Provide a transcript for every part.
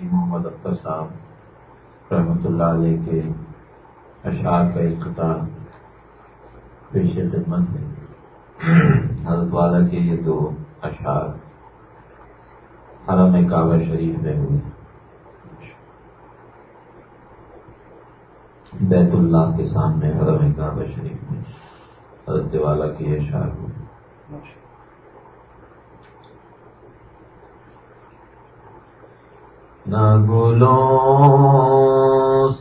حاجی محمد اختر صاحب رحمۃ اللہ علیہ کے اشعار کا اختتار پیش خدمت ہے۔ حضرت والا کے یہ دو اشعار حرم کعبہ شریف میں ہوئے۔ بیت اللہ کے سامنے حرم کعبہ شریف میں حضرت والا کی اشعار ہوئے۔ نہ گلوں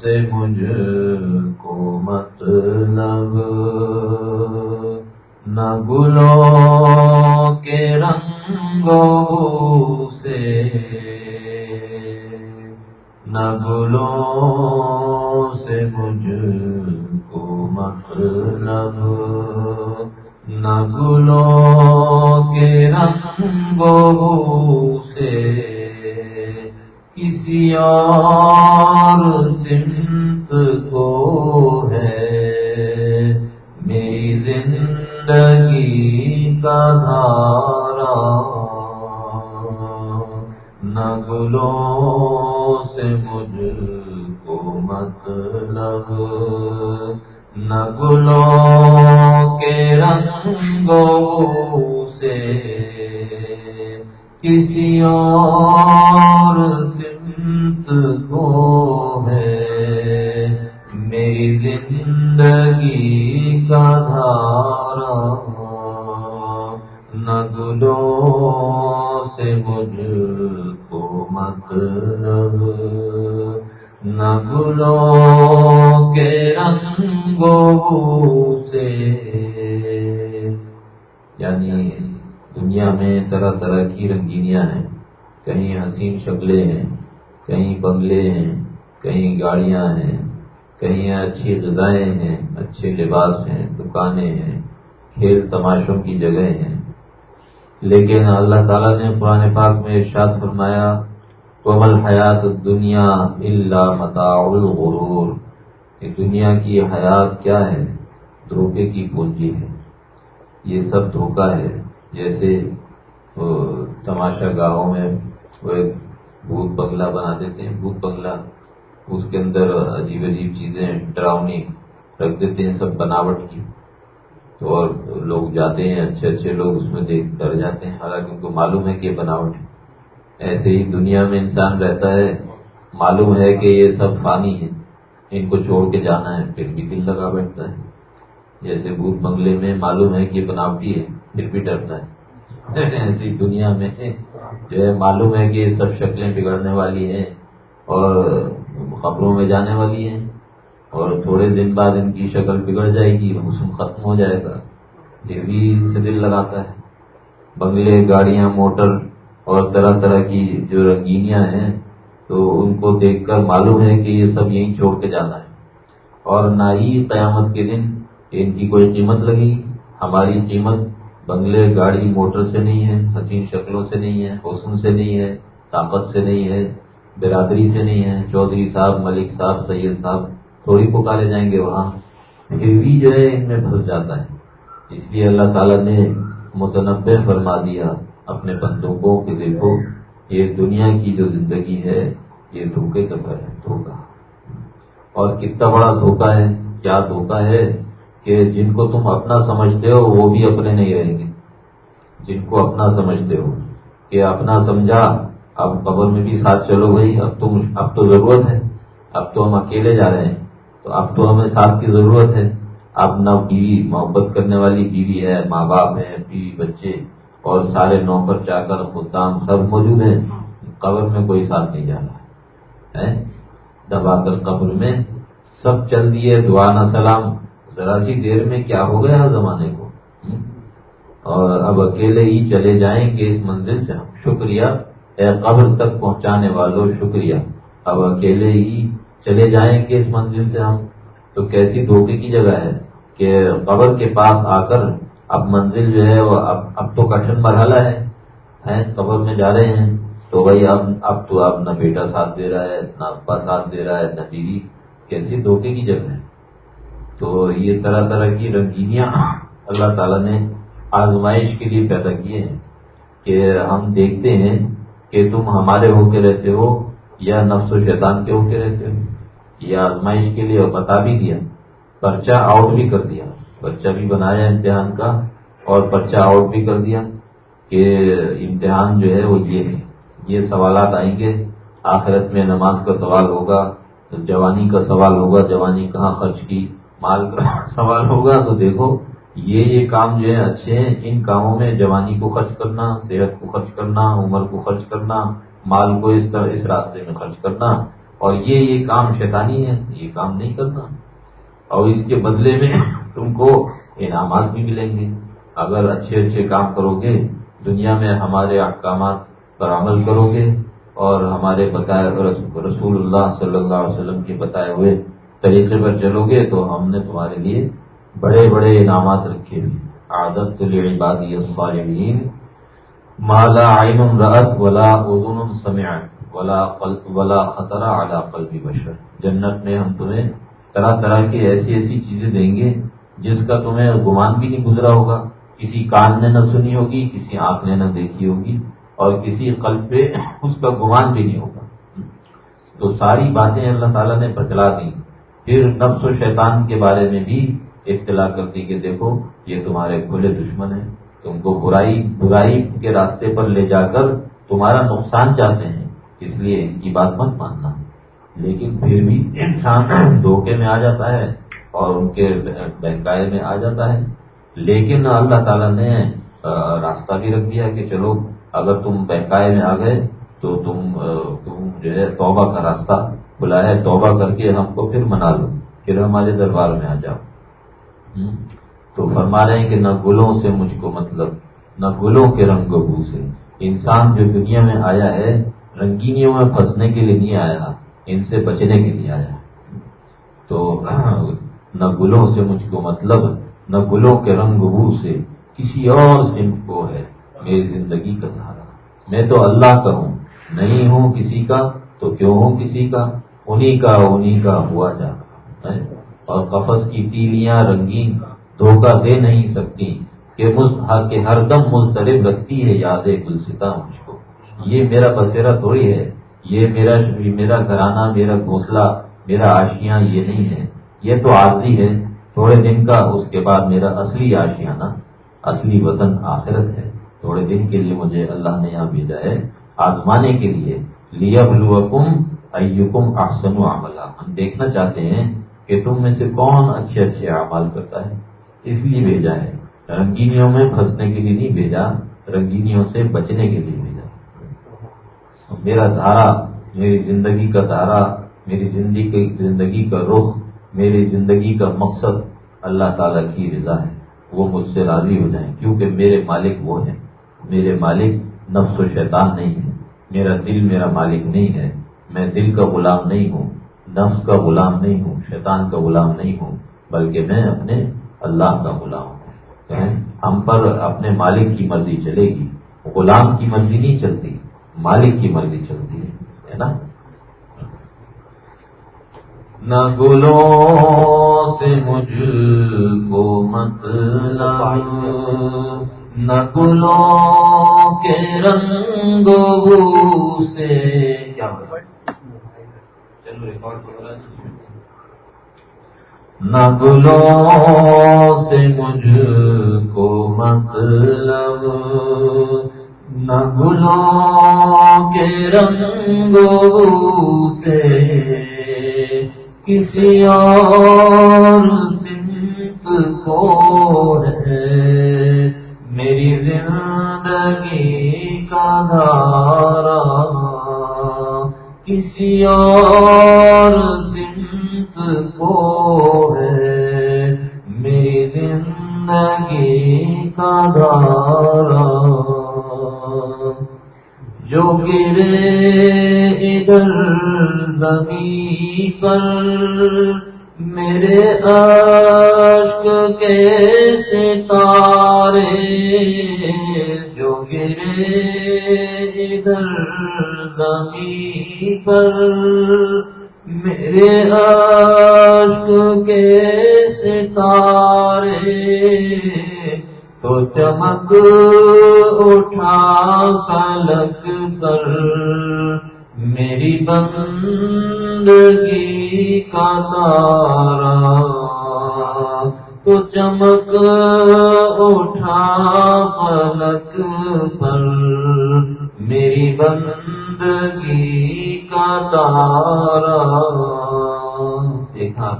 سے مجھ کو مطلب نہ گلوں کے رنگوں سے، نہ گلوں سے مجھ کسی سے مجھ کو مطلب نہ گلو کے رنگوں سے یعنی دنیا میں طرح طرح کی رنگینیاں ہیں۔ کہیں حسین شکلیں ہیں، کہیں بنگلے ہیں، کہیں گاڑیاں ہیں، کہیں اچھی غذائیں ہیں، اچھے لباس ہیں، دکانیں ہیں، کھیل تماشوں کی جگہیں ہیں۔ لیکن اللہ تعالیٰ نے قرآن پاک میں ارشاد فرمایا کومل حیات دنیا اللہ متا الغرور۔ یہ دنیا کی حیات کیا ہے؟ دھوکے کی پونجی ہے۔ یہ سب دھوکہ ہے۔ جیسے تماشا گاہوں میں وہ ایک بھوت بنگلہ بنا دیتے ہیں۔ بھوت بنگلہ، اس کے اندر عجیب عجیب چیزیں، ڈراؤنی رکھ دیتے ہیں، سب بناوٹ کی۔ تو اور لوگ جاتے ہیں، اچھے اچھے لوگ اس میں دیکھ ڈر جاتے ہیں۔ حالانکہ ان کو معلوم ہے کہ یہ بناوٹ ہے۔ ایسے ہی دنیا میں انسان رہتا ہے، معلوم ہے کہ یہ سب فانی ہے ان کو چھوڑ کے جانا ہے، پھر بھی دل لگا بیٹھتا ہے۔ جیسے بھوت بنگلے میں معلوم ہے کہ بناوٹی ہے، پھر بھی ڈرتا ہے۔ ایسی دنیا میں جو ہے، معلوم ہے کہ یہ سب شکلیں بگڑنے والی ہیں اور خبروں میں جانے والی ہیں۔ اور تھوڑے دن بعد ان کی شکل بگڑ جائے گی حسن ختم ہو جائے گا۔ پھر بھی ان سے دل لگاتا ہے۔ بنگلے گاڑیاں، موٹر اور طرح طرح کی جو رنگینیاں ہیں، تو ان کو دیکھ کر معلوم ہے کہ یہ سب یہیں چھوڑ کے جانا ہے۔ اور نہ ہی قیامت کے دن ان کی کوئی قیمت لگی ہماری قیمت بنگلے گاڑی، موٹر سے نہیں ہے، حسین شکلوں سے نہیں ہے، حسن سے نہیں ہے، طاقت سے نہیں ہے، برادری سے نہیں ہے۔ چودھری صاحب، ملک صاحب، سید صاحب تھوڑی پکارے جائیں گے وہاں۔ پھر بھی جو ہے ان میں پھنس جاتا ہے۔ اس لیے اللہ تعالیٰ نے متنوع فرما دیا اپنے بندوں کو کہ دیکھو، یہ دنیا کی جو زندگی ہے، یہ دھوکے کا گھر ہے دھوکا اور کتنا بڑا دھوکا ہے، کیا دھوکا ہے کہ جن کو تم اپنا سمجھتے ہو، وہ بھی اپنے نہیں رہیں گے۔ جن کو اپنا سمجھتے ہو کہ اپنا سمجھا، اب قبر میں بھی ساتھ چلو بھائی، اب تو اب تو ضرورت ہے، اب تو ہم اکیلے جا رہے ہیں۔ تو اب تو ہمیں ساتھ کی ضرورت ہے۔ اب نہ بیوی محبت کرنے والی بیوی ہے، ماں باپ ہے بیوی بچے اور سارے نوکر چا کر خدام سب موجود ہیں۔ قبر میں کوئی ساتھ نہیں جانا ہے۔ دبا کر قبر میں سب چل دیے دعانا سلام۔ ذرا سی دیر میں کیا ہو گیا زمانے کو؟ اور اب اکیلے ہی چلے جائیں گے اس منزل سے۔ شکریہ۔ اے قبر تک پہنچانے والوں شکریہ۔ اب اکیلے ہی چلے جائیں گے اس منزل سے ہم تو کیسی دھوکے کی جگہ ہے کہ قبر کے پاس آ کر اب منزل جو ہے وہ اب اب تو کٹھن مرحلہ ہے قبر میں جا رہے ہیں۔ تو بھائی اب اب تو اب نہ بیٹا ساتھ دے رہا ہے، نہ ابا ساتھ دے رہا ہے، نہ بیوی۔ کیسی دھوکے کی جگہ ہے؟ تو یہ طرح طرح کی رنگینیاں اللہ تعالیٰ نے آزمائش کے لیے پیدا کیے ہیں کہ ہم دیکھتے ہیں کہ تم ہمارے ہو کے رہتے ہو یا نفس و شیطان کے ہوتے رہتے ہو یہ آزمائش کے لیے بتا بھی دیا، پرچہ آؤٹ بھی کر دیا۔ بچہ بھی بنایا امتحان کا اور پرچہ آؤٹ بھی کر دیا کہ امتحان جو ہے وہ یہ ہے۔ یہ سوالات آئیں گے۔ آخرت میں نماز کا سوال ہوگا، جوانی کا سوال ہوگا، جوانی کہاں خرچ کی، مال کا سوال ہوگا۔ تو دیکھو، یہ یہ کام جو ہے اچھے ہیں۔ ان کاموں میں جوانی کو خرچ کرنا، صحت کو خرچ کرنا، عمر کو خرچ کرنا مال کو اس طرح اس راستے میں خرچ کرنا اور یہ یہ کام شیطانی ہے، یہ کام نہیں کرنا۔ اور اس کے بدلے میں تم کو انعامات بھی ملیں گے۔ اگر اچھے اچھے کام کرو گے، دنیا میں ہمارے احکامات پر عمل کرو گے اور ہمارے بتائے رسول اللہ صلی اللہ علیہ وسلم کے بتائے ہوئے طریقے پر چلو گے تو ہم نے تمہارے لیے بڑے بڑے انعامات رکھے ہوئے۔ عادت عبادی الصالحین۔ مالا عین رت ولا اذن سمعت ولا ولا خطرہ اعلیٰ قلب بشر. جنت میں ہم تمہیں طرح طرح کی ایسی ایسی چیزیں دیں گے جس کا تمہیں گمان بھی نہیں گزرا ہوگا۔ کسی کان نے نہ سنی ہوگی، کسی آنکھ نے نہ دیکھی ہوگی اور کسی قلب پہ اس کا گمان بھی نہیں ہوگا۔ تو ساری باتیں اللہ تعالیٰ نے بتلا دی پھر نفس و شیطان کے بارے میں بھی اطلاع کر دی کہ دیکھو، یہ تمہارے کھلے دشمن ہیں۔ تم کو برائی برائی کے راستے پر لے جا کر تمہارا نقصان چاہتے ہیں، اس لیے ان کی بات مت ماننا۔ لیکن پھر بھی انسان دھوکے میں آ جاتا ہے اور ان کے بہکائے میں آ جاتا ہے۔ لیکن اللہ تعالیٰ نے راستہ بھی رکھ دیا کہ چلو، اگر تم بہکائے میں آ گئے تو تم تم جو ہے توبہ کا راستہ کھلا ہے، توبہ کر کے ہم کو پھر منا لو، پھر ہمارے دربار میں آ جاؤ۔ تو فرما رہے ہیں کہ نہ گلوں سے مجھ کو مطلب نہ گلوں کے رنگ بو سے انسان جو دنیا میں آیا ہے، رنگینیوں میں پھنسنے کے لیے نہیں آیا، ان سے بچنے کے لیے آیا۔ تو نہ گلوں سے مجھ کو مطلب نہ گلوں کے رنگ بو سے کسی اور صنف کو ہے میری زندگی کا دھارا میں تو اللہ کا ہوں، نہیں ہوں کسی کا، تو کیوں ہوں کسی کا؟ انہی کا انہی کا ہوا جا رہا اور قفص کی تیلیاں رنگین دھوکہ دے نہیں سکتی کہ ہر دم مسترب رکھتی ہے یاد گلستا مجھ کو۔ یہ میرا بسیرا تھوڑی ہے۔ یہ میرا میرا گھرانہ، میرا گھونسلہ، میرا آشیاں یہ نہیں ہے۔ یہ تو عارضی ہے۔ تھوڑے دن کا اس کے بعد میرا اصلی آشیانہ اصلی وطن آخرت ہے۔ تھوڑے دن کے لیے مجھے اللہ نے یہاں بھیجا ہے۔ آزمانے کے لیے۔ لیا بلوکم ایوکم احسن عملہ ہم دیکھنا چاہتے ہیں کہ تم میں سے کون اچھے اچھے اعمال کرتا ہے۔ اس لیے بھیجا ہے۔ رنگینیوں میں پھنسنے کے لیے نہیں بھیجا، رنگینیوں سے بچنے کے لیے بھیجا۔ میرا دھارا، میری زندگی کا دھارا، میری زندگی زندگی کا رخ، میری زندگی کا مقصد اللہ تعالیٰ کی رضا ہے۔ وہ مجھ سے راضی ہو جائیں، کیونکہ میرے مالک وہ ہیں۔ میرے مالک نفس و شیطان نہیں ہے میرا دل میرا مالک نہیں ہے۔ میں دل کا غلام نہیں ہوں، نفس کا غلام نہیں ہوں، شیطان کا غلام نہیں ہوں، بلکہ میں اپنے اللہ کا غلام یعنی ہم پر اپنے مالک کی مرضی چلے گی، غلام کی مرضی نہیں چلتی، مالک کی مرضی چلتی ہے نا؟ نہ گلوں سے مجھ کو مطلب نہ گلوں کے رنگ سے۔ کیا نہ گلوں سے مجھ کو مطلب نہ گلوں کے رنگ سے کسی اور ستارے تو چمک اٹھا کلک کر میری بندگی کا تارا تو چمک اٹھا پلک پر میری بندگی کا تارا دیکھا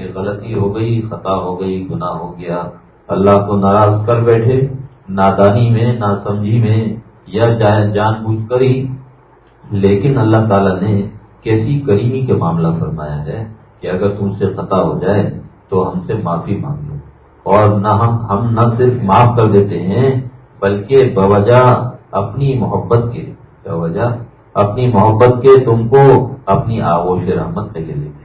یہ غلطی ہو گئی، خطا ہو گئی، گناہ ہو گیا۔ اللہ کو ناراض کر بیٹھے، نادانی میں نہ سمجھی میں یا جان بوجھ کر ہی۔ لیکن اللہ تعالیٰ نے کیسی کریمی کے معاملہ فرمایا ہے کہ اگر تم سے خطا ہو جائے تو ہم سے معافی مانگ لو۔ اور نہ ہم ہم نہ صرف معاف کر دیتے ہیں، بلکہ بوجہ اپنی محبت کے، بوجہ اپنی محبت کے تم کو اپنی آغوش رحمت میں لے لیتے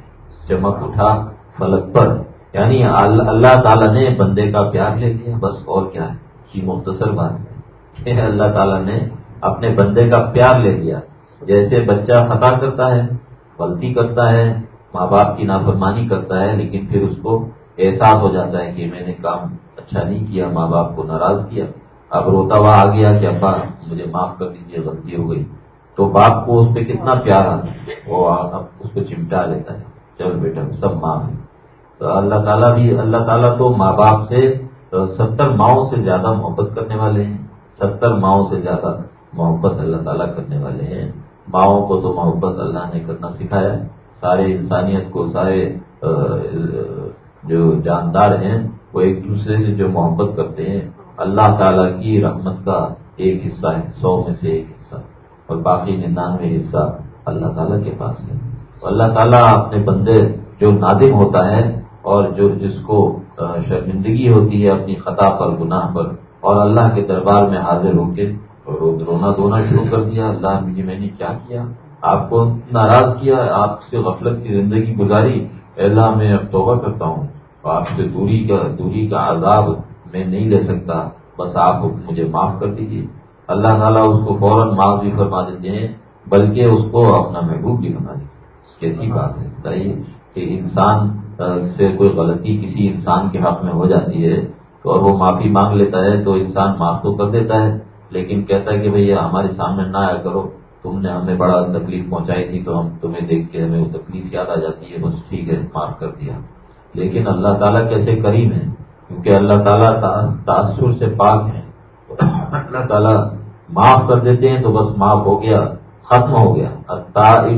چمک اٹھا فلک پر۔ یعنی اللہ تعالیٰ نے بندے کا پیار لے لیا، بس اور کیا ہے؟ یہ مختصر بات ہے اللہ تعالیٰ نے اپنے بندے کا پیار لے لیا۔ جیسے بچہ خطا کرتا ہے، غلطی کرتا ہے، ماں باپ کی نافرمانی کرتا ہے، لیکن پھر اس کو احساس ہو جاتا ہے کہ میں نے کام اچھا نہیں کیا، ماں باپ کو ناراض کیا۔ اب روتا ہوا آ گیا کہ ابا مجھے معاف کر دیجیے غلطی ہو گئی۔ تو باپ کو اس پہ کتنا پیار آتا ہے؟ وہ اس کو چمٹا لیتا ہے۔ چل بیٹا، سب معاف ہے تو اللہ تعالیٰ بھی اللہ تعالیٰ تو ماں باپ سے ستر ماؤں سے زیادہ محبت کرنے والے ہیں۔ ستر ماؤں سے زیادہ محبت اللہ تعالیٰ کرنے والے ہیں۔ ماؤں کو تو محبت اللہ نے کرنا سکھایا سارے انسانیت کو، سارے جو جاندار ہیں، وہ ایک دوسرے سے جو محبت کرتے ہیں، اللہ تعالیٰ کی رحمت کا ایک حصہ ہے، سو میں سے ایک حصہ۔ اور باقی ننانوے حصہ اللہ تعالیٰ کے پاس ہے۔ اللہ تعالیٰ اپنے بندے جو نادم ہوتا ہے اور جو جس کو شرمندگی ہوتی ہے اپنی خطا پر، گناہ پر، اور اللہ کے دربار میں حاضر ہو کے رونا دھونا شروع کر دیا، اللہ مجھے میں نے کیا کیا؟ آپ کو ناراض کیا، آپ سے غفلت کی زندگی گزاری؟ اللہ، میں اب توبہ کرتا ہوں آپ سے دوری کا دوری کا عذاب میں نہیں لے سکتا، بس آپ مجھے معاف کر دیجیے اللہ تعالیٰ اس کو فوراً معاف بھی فرما دیتے ہیں، بلکہ اس کو اپنا محبوب بھی بنا دیتے کیسی بات ہے؟ بتائیے کہ انسان سے کوئی غلطی کسی انسان کے حق میں ہو جاتی ہے تو اور وہ معافی مانگ لیتا ہے تو انسان معاف تو کر دیتا ہے، لیکن کہتا ہے کہ بھیا ہمارے سامنے نہ آیا کرو۔ تم نے ہمیں بڑا تکلیف پہنچائی تھی تو ہم تمہیں دیکھ کے ہمیں وہ تکلیف یاد آ جاتی ہے، بس ٹھیک ہے، معاف کر دیا۔ لیکن اللہ تعالیٰ کیسے کریم ہے؟ کیونکہ اللہ تعالیٰ تاثر سے پاک ہے اللہ تعالیٰ معاف کر دیتے ہیں تو بس معاف ہو گیا، ختم ہو گیا۔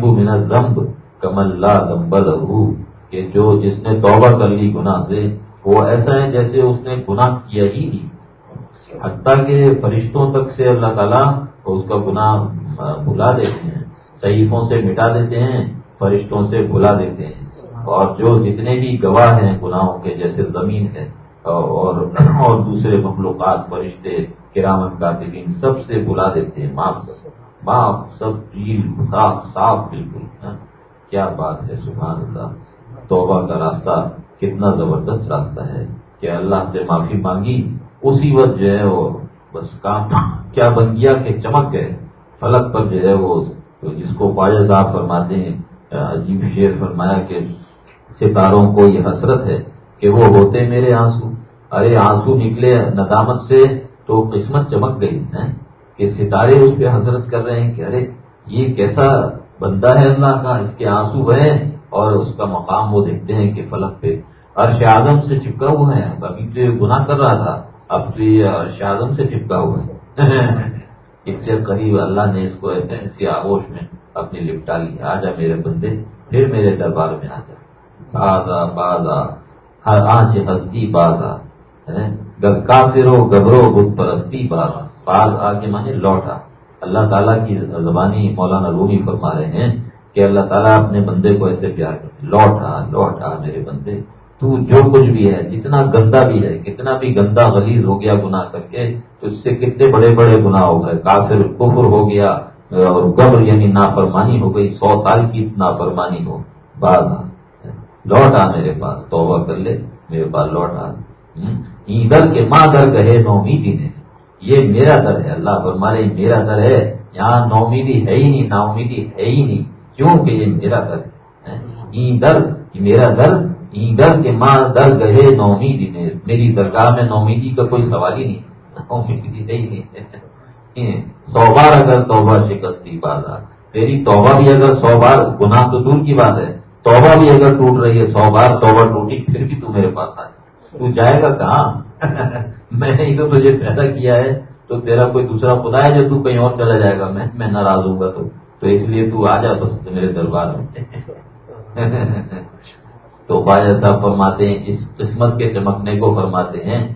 من الذنب کم اللہ دمبل کہ جو جس نے توبہ کر لی گناہ سے، وہ ایسا ہے جیسے اس نے گناہ کیا ہی نہیں۔ حتیٰ کہ فرشتوں تک سے اللہ تعالیٰ اس کا گناہ بھلا دیتے ہیں۔ صحیفوں سے مٹا دیتے ہیں، فرشتوں سے بھلا دیتے ہیں۔ اور جو جتنے بھی گواہ ہیں گناہوں کے، جیسے زمین ہے، اور اور دوسرے مخلوقات، فرشتے کرامن کاتبین، سب سے بلا دیتے ہیں۔ معاف معاف، سب صاف صاف، بالکل ہاں۔ کیا بات ہے، سبحان اللہ۔ توبہ کا راستہ کتنا زبردست راستہ ہے کہ اللہ سے معافی مانگی، اسی وقت جو ہے وہ بس کام کیا بن گیا کہ چمک گئے۔ فلک پر جو ہے وہ جس کو خواجہ صاحب فرماتے ہیں، عجیب شیر فرمایا کہ ستاروں کو یہ حسرت ہے کہ وہ ہوتے میرے آنسو۔ ارے آنسو نکلے ندامت سے تو قسمت چمک گئی ہے کہ ستارے اس پہ حضرت کر رہے ہیں کہ ارے یہ کیسا بندہ ہے اللہ کا، اس کے آنسو ہیں؟ اور اس کا مقام وہ دیکھتے ہیں کہ فلک پہ عرش اعظم سے چپکا ہوا ہے ابھی تو یہ گناہ کر رہا تھا، اب تو یہ عرش اعظم سے چپکا ہوا ہے۔ اس سے قریب اللہ نے اس کو ایسی آغوش میں اپنی لپٹا لی۔ آ جا میرے بندے، پھر میرے دربار میں آ جا بازا بازا، ہر آنچ ہستی بازا۔ گر کافرو، گبرو، بت پرستی بازا۔ باز آ کے مانے لوٹا۔ اللہ تعالیٰ کی زبانی مولانا رومی فرما رہے ہیں کہ اللہ تعالیٰ اپنے بندے کو ایسے پیار کرتے لوٹ آ لوٹ آ میرے بندے۔ تو جو کچھ بھی ہے، جتنا گندا بھی ہے، کتنا بھی گندا غلیظ ہو گیا گناہ کر کے، تو اس سے کتنے بڑے بڑے گناہ ہو گئے۔ کافر کفر ہو گیا اور گبر یعنی نافرمانی ہو گئی۔ سو سال کی نافرمانی ہو۔ بعض لوٹ آ میرے پاس، توبہ کر لے، میرے پاس لوٹ آ۔ ادھر کے ماں در کہے نو میٹی نے۔ یہ میرا در ہے، اللہ فرمارے میرا در ہے۔ یہاں نومیدی ہے ہی نہیں نا امیدی ہے ہی نہیں۔ کیوں کہ یہ میرا در ہے۔ در میرا در در کے ماں در گہے نومیدی جی نے، میری درگاہ میں نومیدی جی کا کوئی سوال ہی نہیں۔ نومیدی جی نہیں۔ سو بار اگر توبہ شکستی بازار تیری توبہ بھی اگر سو بار، گناہ تو دور کی بات ہے۔ توبہ بھی اگر ٹوٹ رہی ہے، سو بار توبہ ٹوٹی، پھر بھی تو میرے پاس آئے۔ تو جائے گا کہاں؟ میں نے تو تجھے پیدا کیا ہے۔ تو تیرا کوئی دوسرا خدا ہے جو تو کہیں اور چلا جائے گا؟ میں میں ناراض ہوں گا تو۔ تو اس لیے تو آ جا بس میرے دربار میں۔ تو باجا صاحب فرماتے ہیں، اس قسمت کے چمکنے کو فرماتے ہیں۔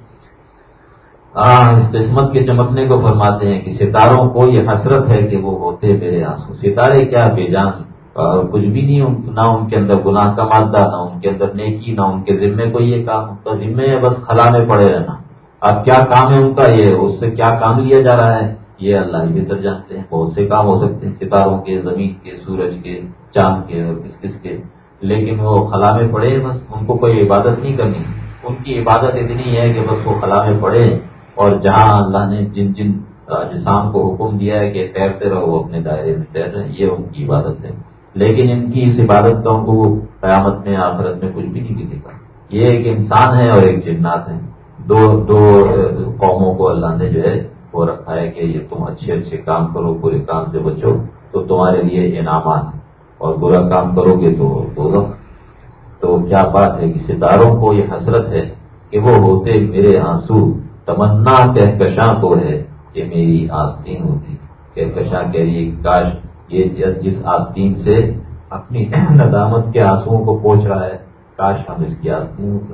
ہاں اس قسمت کے چمکنے کو فرماتے ہیں کہ ستاروں کو یہ حسرت ہے کہ وہ ہوتے میرے آنسو۔ ستارے کیا بے جان، اور کچھ بھی نہیں نہ ان کے اندر گناہ کا مادہ، نہ ان کے اندر نیکی، نہ ان کے ذمے کو یہ کام۔ ان کا ذمے ہے، بس خلا میں پڑے رہنا۔ اب کیا کام ہے ان کا؟ یہ اس سے کیا کام لیا جا رہا ہے؟ یہ اللہ ہی بہتر جانتے ہیں۔ بہت سے کام ہو سکتے ہیں، ستاروں کے، زمین کے، سورج کے، چاند کے اور کس کس کے۔ لیکن وہ خلا میں پڑے بس ان کو کوئی عبادت نہیں کرنی۔ ان کی عبادت اتنی ہے کہ بس وہ خلا میں پڑے اور جہاں اللہ نے جن جن جسام کو حکم دیا ہے کہ تیرتے رہو اپنے دائرے میں تیر رہے یہ ان کی عبادت ہے۔ لیکن ان کی اس عبادت کا ان کو قیامت میں، آخرت میں کچھ بھی نہیں دکھے گا۔ یہ ایک انسان ہے اور ایک جنات ہے دو دو قوموں کو اللہ نے جو ہے وہ رکھا ہے کہ یہ تم اچھے اچھے کام کرو، برے کام سے بچو، تو تمہارے لیے انعامات اور برا کام کرو گے تو دو تو کیا بات ہے کہ ستاروں کو یہ حسرت ہے کہ وہ ہوتے میرے آنسو؟ تمنا کہکشاں تو ہے کہ میری آستین ہوتی۔ کہکشاں کہہ رہی کاش یہ جس آستین سے اپنی ندامت کے آنسو کو پوچھ رہا ہے، کاش ہم اس کی آستین ہوتے۔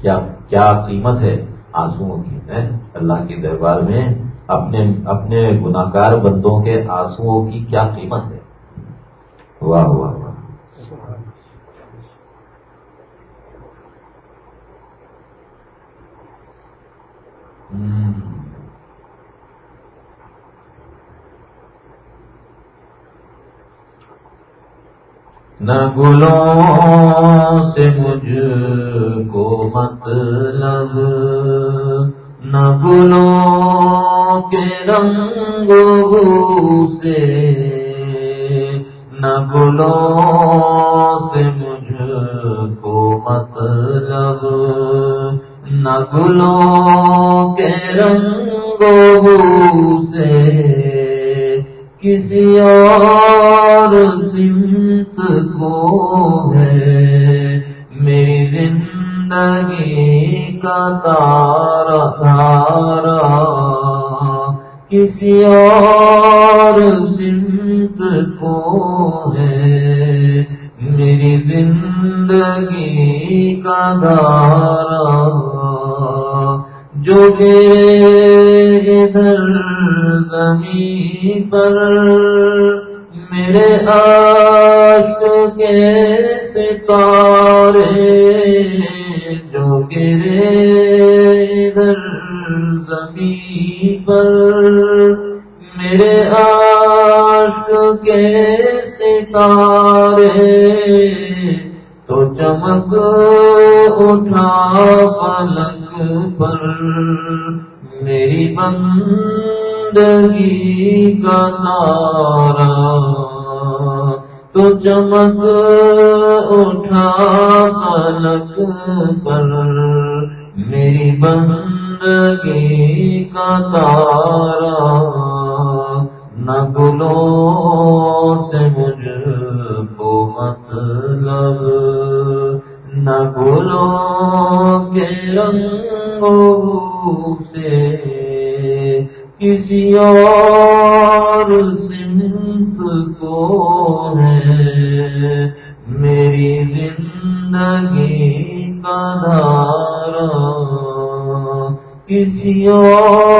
کیا کیا قیمت ہے؟ آنسو کی ہے اللہ کے دربار میں اپنے اپنے گناکار بندوں کے آنسو کی کیا قیمت ہے؟ واہ واہ واہ۔ نہ گلوں سے مجھ کو مطلب نہ گلوں کے رنگ سے نہ گلوں سے مجھ کو مطلب نہ گلوں کے رنگ جو گرے ادھر زمین پر۔ میرے عشق کے ستارے تو چمک اٹھا پلک پر۔ میری بندگی کا نارا تو چمک سے کسی اور سمت کو ہے۔ میری زندگی کا دھارا کسی اور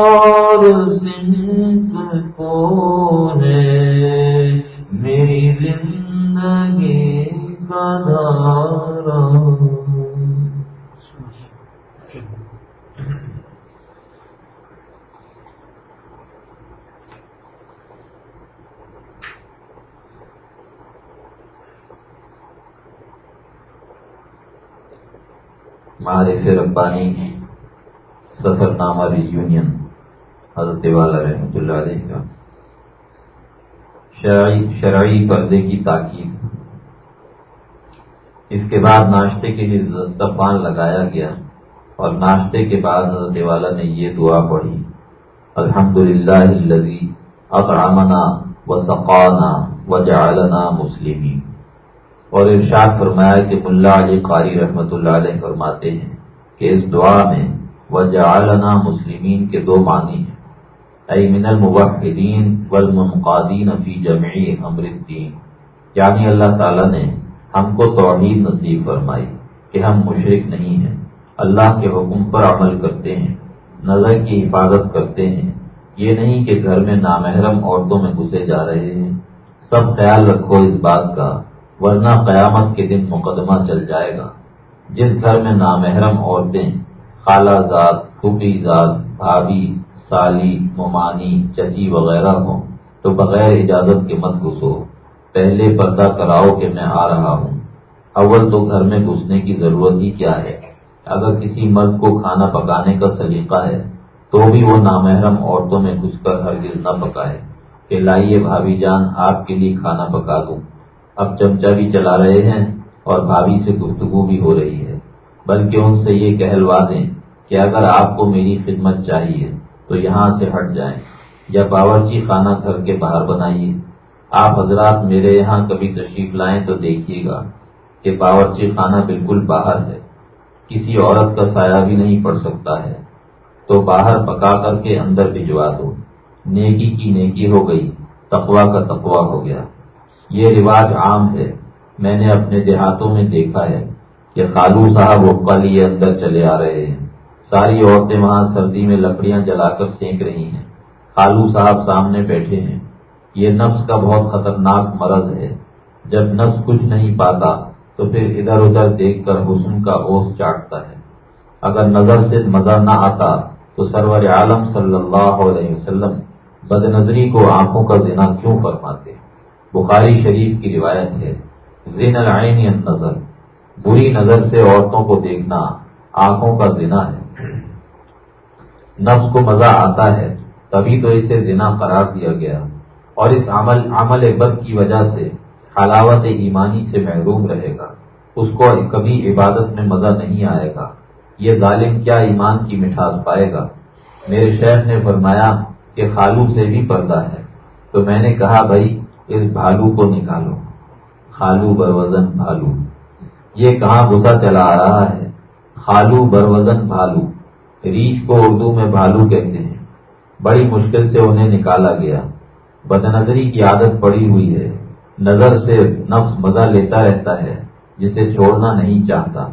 معرف ربانی سفر نامہ ری یونین، حضرت والا رحمۃ اللہ علیہ کا۔ شرعی شرعی پردے کی تاکید۔ اس کے بعد ناشتے کے لیے دستفان لگایا گیا اور ناشتے کے بعد حضرت والا نے یہ دعا پڑھی الحمد للہ اطعمنا و سقانہ و مسلمین۔ اور ارشاد فرمایا کہ ملا علی قاری رحمۃ اللہ علیہ فرماتے ہیں کہ اس دعا میں و جعلنا مسلمین کے دو معنی ہیں۔ اے من الموحدین والمنقادین فی جمعی امر الدین۔ یعنی اللہ تعالیٰ نے ہم کو توحید نصیب فرمائی کہ ہم مشرق نہیں ہیں۔ اللہ کے حکم پر عمل کرتے ہیں، نظر کی حفاظت کرتے ہیں۔ یہ نہیں کہ گھر میں نامحرم عورتوں میں گھسے جا رہے ہیں۔ سب خیال رکھو اس بات کا ورنہ قیامت کے دن مقدمہ چل جائے گا۔ جس گھر میں نامحرم عورتیں، خالہ ذات پھوپھی ذات بھابھی، سالی، ممانی، چچی وغیرہ ہوں، تو بغیر اجازت کے مت گھسو۔ پہلے پردہ کراؤ کہ میں آ رہا ہوں۔ اول تو گھر میں گھسنے کی ضرورت ہی کیا ہے؟ اگر کسی مرد کو کھانا پکانے کا سلیقہ ہے، تو بھی وہ نامحرم عورتوں میں گھس کر ہرگز نہ پکائے۔ کہ لائیے بھابھی جان، آپ کے لیے کھانا پکا دوں۔ اب چمچا بھی چلا رہے ہیں اور بھابھی سے گفتگو بھی ہو رہی ہے۔ بلکہ ان سے یہ کہلوا دیں کہ اگر آپ کو میری خدمت چاہیے تو یہاں سے ہٹ جائیں یا باورچی خانہ گھر کے باہر بنائیے۔ آپ حضرات میرے یہاں کبھی تشریف لائیں تو دیکھیے گا کہ باورچی خانہ بالکل باہر ہے۔ کسی عورت کا سایہ بھی نہیں پڑ سکتا ہے۔ تو باہر پکا کر کے اندر بھجوا دو۔ نیکی کی نیکی ہو گئی تقوا کا تقوا ہو گیا۔ یہ رواج عام ہے۔ میں نے اپنے دیہاتوں میں دیکھا ہے کہ خالو صاحب وہ لیے اندر چلے آ رہے ہیں۔ ساری عورتیں وہاں سردی میں لکڑیاں جلا کر سینک رہی ہیں۔ خالو صاحب سامنے بیٹھے ہیں۔ یہ نفس کا بہت خطرناک مرض ہے۔ جب نفس کچھ نہیں پاتا تو پھر ادھر ادھر دیکھ کر حسن کا اوس چاٹتا ہے۔ اگر نظر سے مزہ نہ آتا تو سرور عالم صلی اللہ علیہ وسلم بد نظری کو آنکھوں کا زنا کیوں فرماتے؟ بخاری شریف کی روایت ہے زین العین نظر بری نظر سے عورتوں کو دیکھنا آنکھوں کا زنا ہے۔ نفس کو مزہ آتا ہے، تبھی تو اسے زنا قرار دیا گیا۔ اور اس عمل عمل بد کی وجہ سے حلاوت ایمانی سے محروم رہے گا۔ اس کو کبھی عبادت میں مزہ نہیں آئے گا۔ یہ ظالم کیا ایمان کی مٹھاس پائے گا؟ میرے شہر نے فرمایا کہ خالو سے بھی پردہ ہے۔ تو میں نے کہا، بھائی اس بھالو کو نکالو۔ خالو بروزن بھالو۔ یہ کہاں گسا چلا آ رہا ہے؟ خالو بروزن بھالو۔ ریچھ کو اردو میں بھالو کہتے ہیں۔ بڑی مشکل سے انہیں نکالا گیا۔ بد نظری کی عادت پڑی ہوئی ہے۔ نظر سے نفس مزہ لیتا رہتا ہے، جسے چھوڑنا نہیں چاہتا۔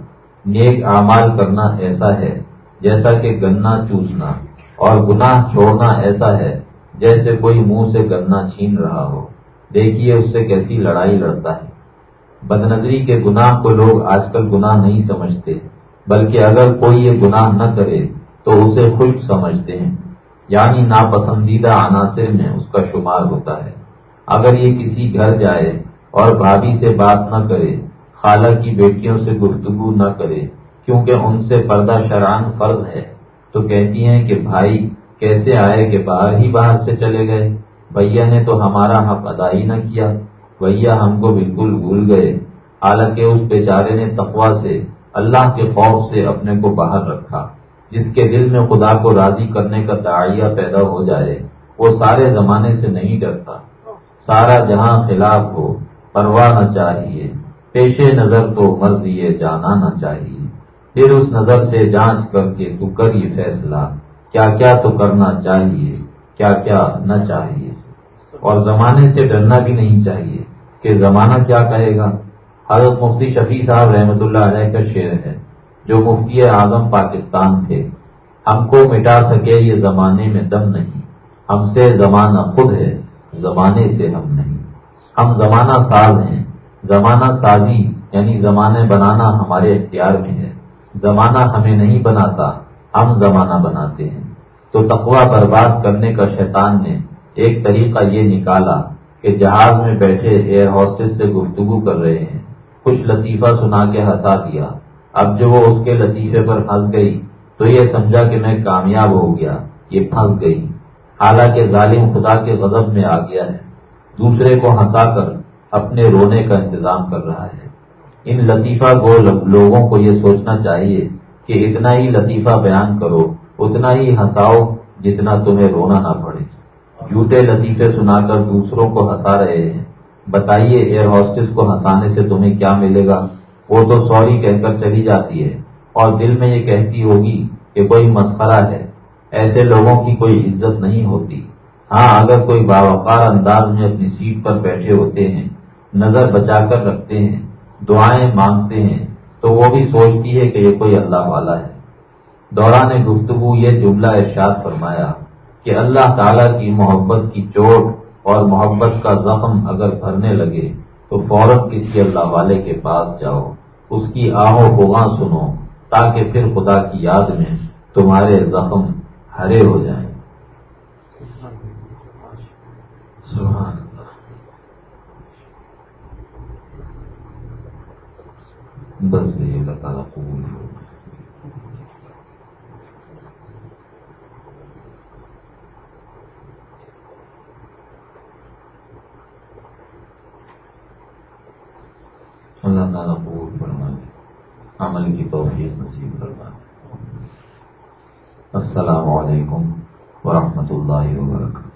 نیک اعمال کرنا ایسا ہے، جیسا کہ گنا چوسنا۔ اور گناہ چھوڑنا ایسا ہے، جیسے کوئی منہ سے گنا چھین رہا ہو۔ دیکھیے اس سے کیسی لڑائی لڑتا ہے۔ بد نظری کے گناہ کو لوگ آج کل گناہ نہیں سمجھتے، بلکہ اگر کوئی یہ گناہ نہ کرے تو اسے خوش سمجھتے ہیں۔ یعنی ناپسندیدہ عناصر میں اس کا شمار ہوتا ہے۔ اگر یہ کسی گھر جائے اور بھابھی سے بات نہ کرے، خالہ کی بیٹیوں سے گفتگو نہ کرے، کیونکہ ان سے پردہ شران فرض ہے، تو کہتی ہیں کہ بھائی کیسے آئے کہ باہر ہی باہر سے چلے گئے؟ بھیا نے تو ہمارا حق ادا ہی نہ کیا۔ بھیا ہم کو بالکل بھول گئے۔ حالانکہ اس بیچارے نے تقوا سے، اللہ کے خوف سے اپنے کو باہر رکھا، جس کے دل میں خدا کو راضی کرنے کا داڑیہ پیدا ہو جائے۔ وہ سارے زمانے سے نہیں ڈرتا۔ سارا جہاں خلاف ہو، پرواہ نہ چاہیے۔ پیش نظر تو مرضی جانا نہ چاہیے۔ پھر اس نظر سے جانچ کر کے تو کر یہ فیصلہ۔ کیا کیا تو کرنا چاہیے، کیا کیا نہ چاہیے۔ اور زمانے سے ڈرنا بھی نہیں چاہیے کہ زمانہ کیا کہے گا۔ حضرت مفتی شفیع صاحب رحمۃ اللہ علیہ کا شعر ہے، جو مفتی اعظم پاکستان تھے۔ ہم کو مٹا سکے یہ زمانے میں دم نہیں۔ ہم سے زمانہ خود ہے، زمانے سے ہم نہیں۔ ہم زمانہ ساز ہیں۔ زمانہ سازی یعنی زمانے بنانا ہمارے اختیار میں ہے۔ زمانہ ہمیں نہیں بناتا، ہم زمانہ بناتے ہیں۔ تو تقوا برباد کرنے کا شیطان نے ایک طریقہ یہ نکالا کہ جہاز میں بیٹھے ایئر ہاسٹس سے گفتگو کر رہے ہیں۔ کچھ لطیفہ سنا کے ہنسا دیا۔ اب جو وہ اس کے لطیفے پر پھنس گئی، تو یہ سمجھا کہ میں کامیاب ہو گیا۔ یہ پھنس گئی۔ حالانکہ ظالم خدا کے غضب میں آ گیا ہے۔ دوسرے کو ہنسا کر اپنے رونے کا انتظام کر رہا ہے۔ ان لطیفہ گو لوگوں کو یہ سوچنا چاہیے کہ اتنا ہی لطیفہ بیان کرو، اتنا ہی ہنساؤ جتنا تمہیں رونا نہ پڑے۔ جھوٹے لطیفے سنا کر دوسروں کو ہنسا رہے ہیں۔ بتائیے، ایئر ہاسٹس کو ہنسانے سے تمہیں کیا ملے گا؟ وہ تو سوری کہہ کر چلی جاتی ہے۔ اور دل میں یہ کہتی ہوگی کہ کوئی مسخرہ ہے۔ ایسے لوگوں کی کوئی عزت نہیں ہوتی۔ ہاں اگر کوئی باوقار انداز میں اپنی سیٹ پر بیٹھے ہوتے ہیں، نظر بچا کر رکھتے ہیں، دعائیں مانگتے ہیں، تو وہ بھی سوچتی ہے کہ یہ کوئی اللہ والا ہے۔ دوران گفتگو یہ جملہ ارشاد فرمایا کہ اللہ تعالیٰ کی محبت کی چوٹ اور محبت کا زخم اگر بھرنے لگے تو فوراً کسی اللہ والے کے پاس جاؤ، اس کی آہو بغاں سنو تاکہ پھر خدا کی یاد میں تمہارے زخم ہرے ہو جائیں۔ سبحان اللہ۔ بس بھی اللہ تعالیٰ قبول ہو اللہ تعالیٰ قبول فرما دے عمل کی توفیق نصیب فرما دے السلام علیکم ورحمۃ اللہ وبرکاتہ۔